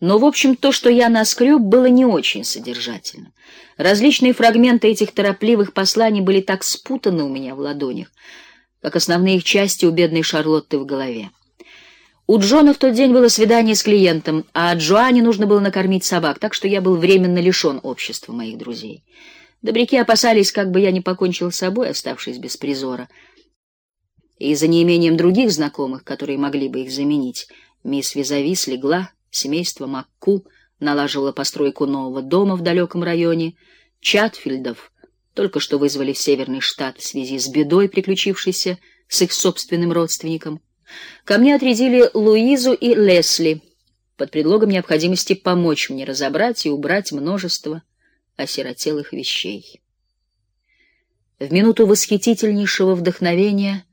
но, в общем, то, что я наскреб, было не очень содержательно. Различные фрагменты этих торопливых посланий были так спутаны у меня в ладонях, как основные их части у бедной Шарлотты в голове. У Джона в тот день было свидание с клиентом, а Джоанне нужно было накормить собак, так что я был временно лишен общества моих друзей. Добряки опасались, как бы я не покончил с собой, оставшись без призора. И за неимением других знакомых, которые могли бы их заменить, мисс Визави слегла, семейство Макку налаживало постройку нового дома в далеком районе, Чатфилдов только что вызвали в Северный штат в связи с бедой, приключившейся с их собственным родственником. Ко мне отрядили Луизу и Лесли под предлогом необходимости помочь мне разобрать и убрать множество осиротелых вещей. В минуту восхитительнейшего вдохновения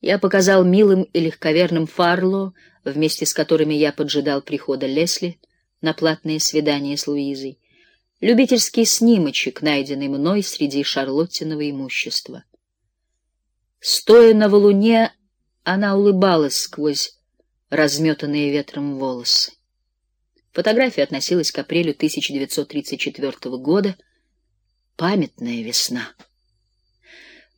я показал милым и легковерным Фарло, вместе с которыми я поджидал прихода Лесли на платное свидание с Луизой, любительский снимочек, найденный мной среди Шарлоттиного имущества. Стоя на валуне, она улыбалась сквозь разметанные ветром волосы. Фотография относилась к апрелю 1934 года. Памятная весна.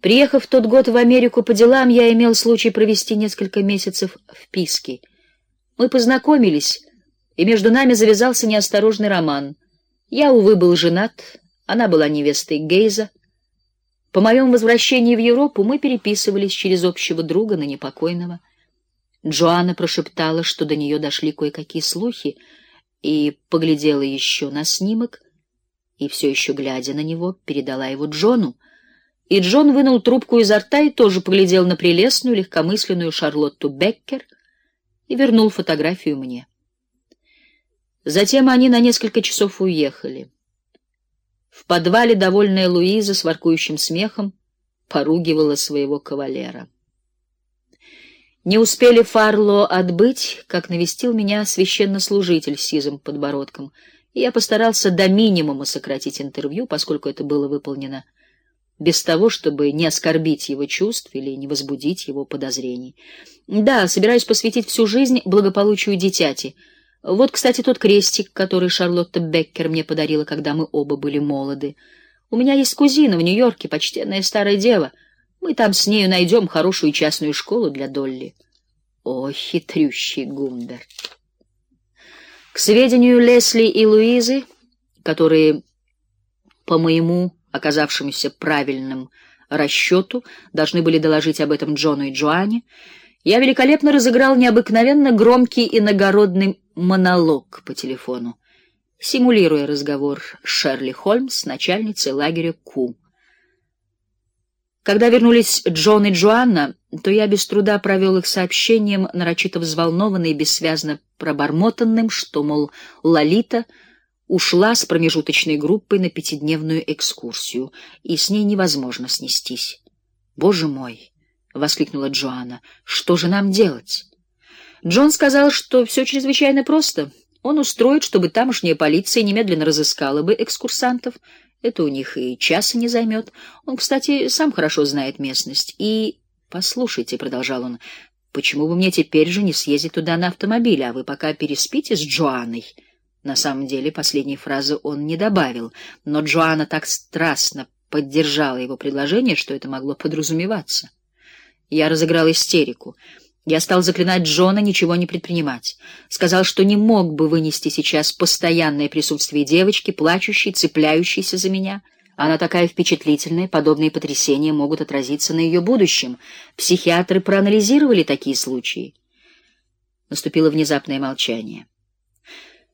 Приехав тот год в Америку по делам, я имел случай провести несколько месяцев в Писке. Мы познакомились, и между нами завязался неосторожный роман. Я, увы, был женат, она была невестой Гейза. По моем возвращении в Европу мы переписывались через общего друга на непокойного. Джоанна прошептала, что до нее дошли кое-какие слухи, и поглядела еще на снимок, и все еще глядя на него, передала его Джону. И Джон вынул трубку изо рта и тоже поглядел на прелестную, легкомысленную Шарлотту Беккер и вернул фотографию мне. Затем они на несколько часов уехали. В подвале довольная Луиза с воркующим смехом поругивала своего кавалера. Не успели Фарло отбыть, как навестил меня священнослужитель с сизым подбородком, и я постарался до минимума сократить интервью, поскольку это было выполнено без того, чтобы не оскорбить его чувств или не возбудить его подозрений. Да, собираюсь посвятить всю жизнь благополучию дитяти — вот, кстати, тот крестик, который Шарлотта Беккер мне подарила, когда мы оба были молоды. У меня есть кузина в Нью-Йорке, почтенная старая дева. Мы там с нею найдем хорошую частную школу для Долли. О, хитрющий Гумберт! К сведению Лесли и Луизы, которые, по моему оказавшемуся правильным расчету, должны были доложить об этом Джону и Джоанне, я великолепно разыграл необыкновенно громкий иногородный монолог по телефону, симулируя разговор Шерли Холмс с начальницей лагеря Ку. Когда вернулись Джон и Джоанна, то я без труда провел их сообщением, нарочито взволнованный и бессвязно пробормотанным, что, мол, Лолита ушла с промежуточной группой на пятидневную экскурсию, и с ней невозможно снестись. Боже мой! — воскликнула Джоанна. — Что же нам делать? Джон сказал, что все чрезвычайно просто. Он устроит, чтобы тамошняя полиция немедленно разыскала бы экскурсантов. Это у них и часа не займет. Он, кстати, сам хорошо знает местность. И... Послушайте, — продолжал он, — почему бы мне теперь же не съездить туда на автомобиле, а вы пока переспите с Джоанной? На самом деле, последней фразы он не добавил, но Джоанна так страстно поддержала его предложение, что это могло подразумеваться. Я разыграл истерику. Я стал заклинать Джона ничего не предпринимать. Сказал, что не мог бы вынести сейчас постоянное присутствие девочки, плачущей, цепляющейся за меня. Она такая впечатлительная, подобные потрясения могут отразиться на ее будущем. Психиатры проанализировали такие случаи. Наступило внезапное молчание.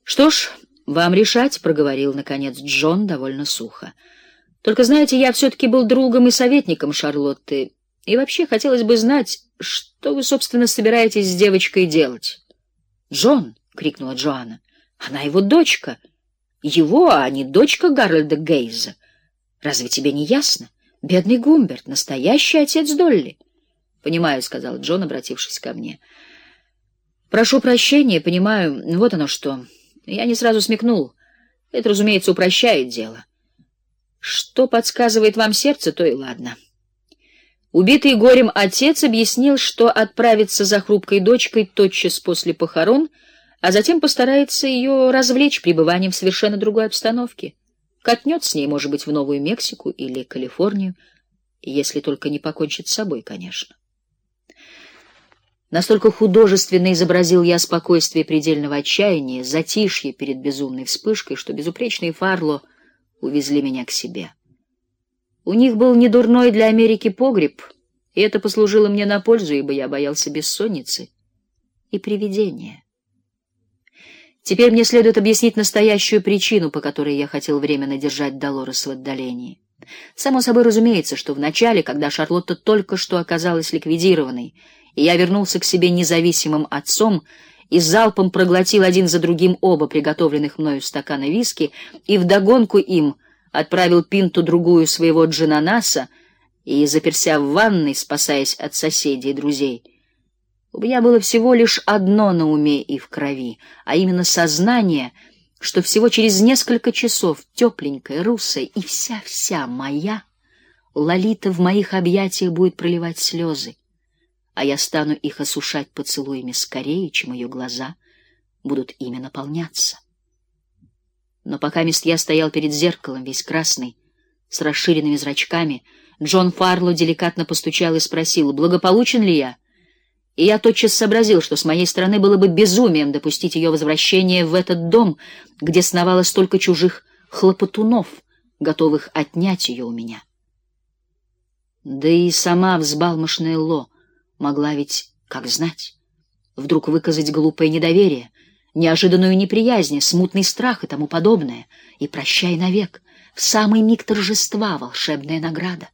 Что ж, вам решать, проговорил наконец Джон довольно сухо. Только знаете, я все таки был другом и советником Шарлотты. И вообще хотелось бы знать, что вы, собственно, собираетесь с девочкой делать. Джон, крикнула Джоанна. Она его дочка. Его, а не дочка Гарольда Гейза. Разве тебе не ясно? Бедный Гумберт, настоящий отец Долли. Понимаю, сказал Джон, обратившись ко мне. Прошу прощения, понимаю. Вот оно что. Я не сразу смекнул. Это, разумеется, упрощает дело. Что подсказывает вам сердце, то и ладно. Убитый горем отец объяснил, что отправиться за хрупкой дочкой тотчас после похорон а затем постарается ее развлечь пребыванием в совершенно другой обстановке. Катнет с ней, может быть, в Новую Мексику или Калифорнию, если только не покончит с собой, конечно. Настолько художественно изобразил я спокойствие предельного отчаяния, затишье перед безумной вспышкой, что безупречные Фарло увезли меня к себе. У них был недурной для Америки погреб, и это послужило мне на пользу, ибо я боялся бессонницы и привидения. Теперь мне следует объяснить настоящую причину, по которой я хотел временно держать Долорес в отдалении. Само собой разумеется, что в начале, когда Шарлотта только что оказалась ликвидированной, и я вернулся к себе независимым отцом и залпом проглотил один за другим оба приготовленных мною стакана виски и вдогонку им отправил пинту другую своего джинанаса и заперся в ванной, спасаясь от соседей и друзей. У меня было всего лишь одно на уме и в крови, а именно сознание, что всего через несколько часов тепленькая, русая и вся-вся моя Лолита в моих объятиях будет проливать слезы а я стану их осушать поцелуями скорее, чем ее глаза будут ими наполняться. Но пока мест я стоял перед зеркалом, весь красный, с расширенными зрачками, Джон Фарло деликатно постучал и спросил, благополучен ли я. И я тотчас сообразил, что с моей стороны было бы безумием допустить ее возвращение в этот дом, где сновало столько чужих хлопотунов, готовых отнять ее у меня. Да и сама взбалмошная Ло — Могла ведь, как знать, вдруг выказать глупое недоверие, неожиданную неприязнь, смутный страх и тому подобное, и прощай навек, в самый миг торжества волшебная награда.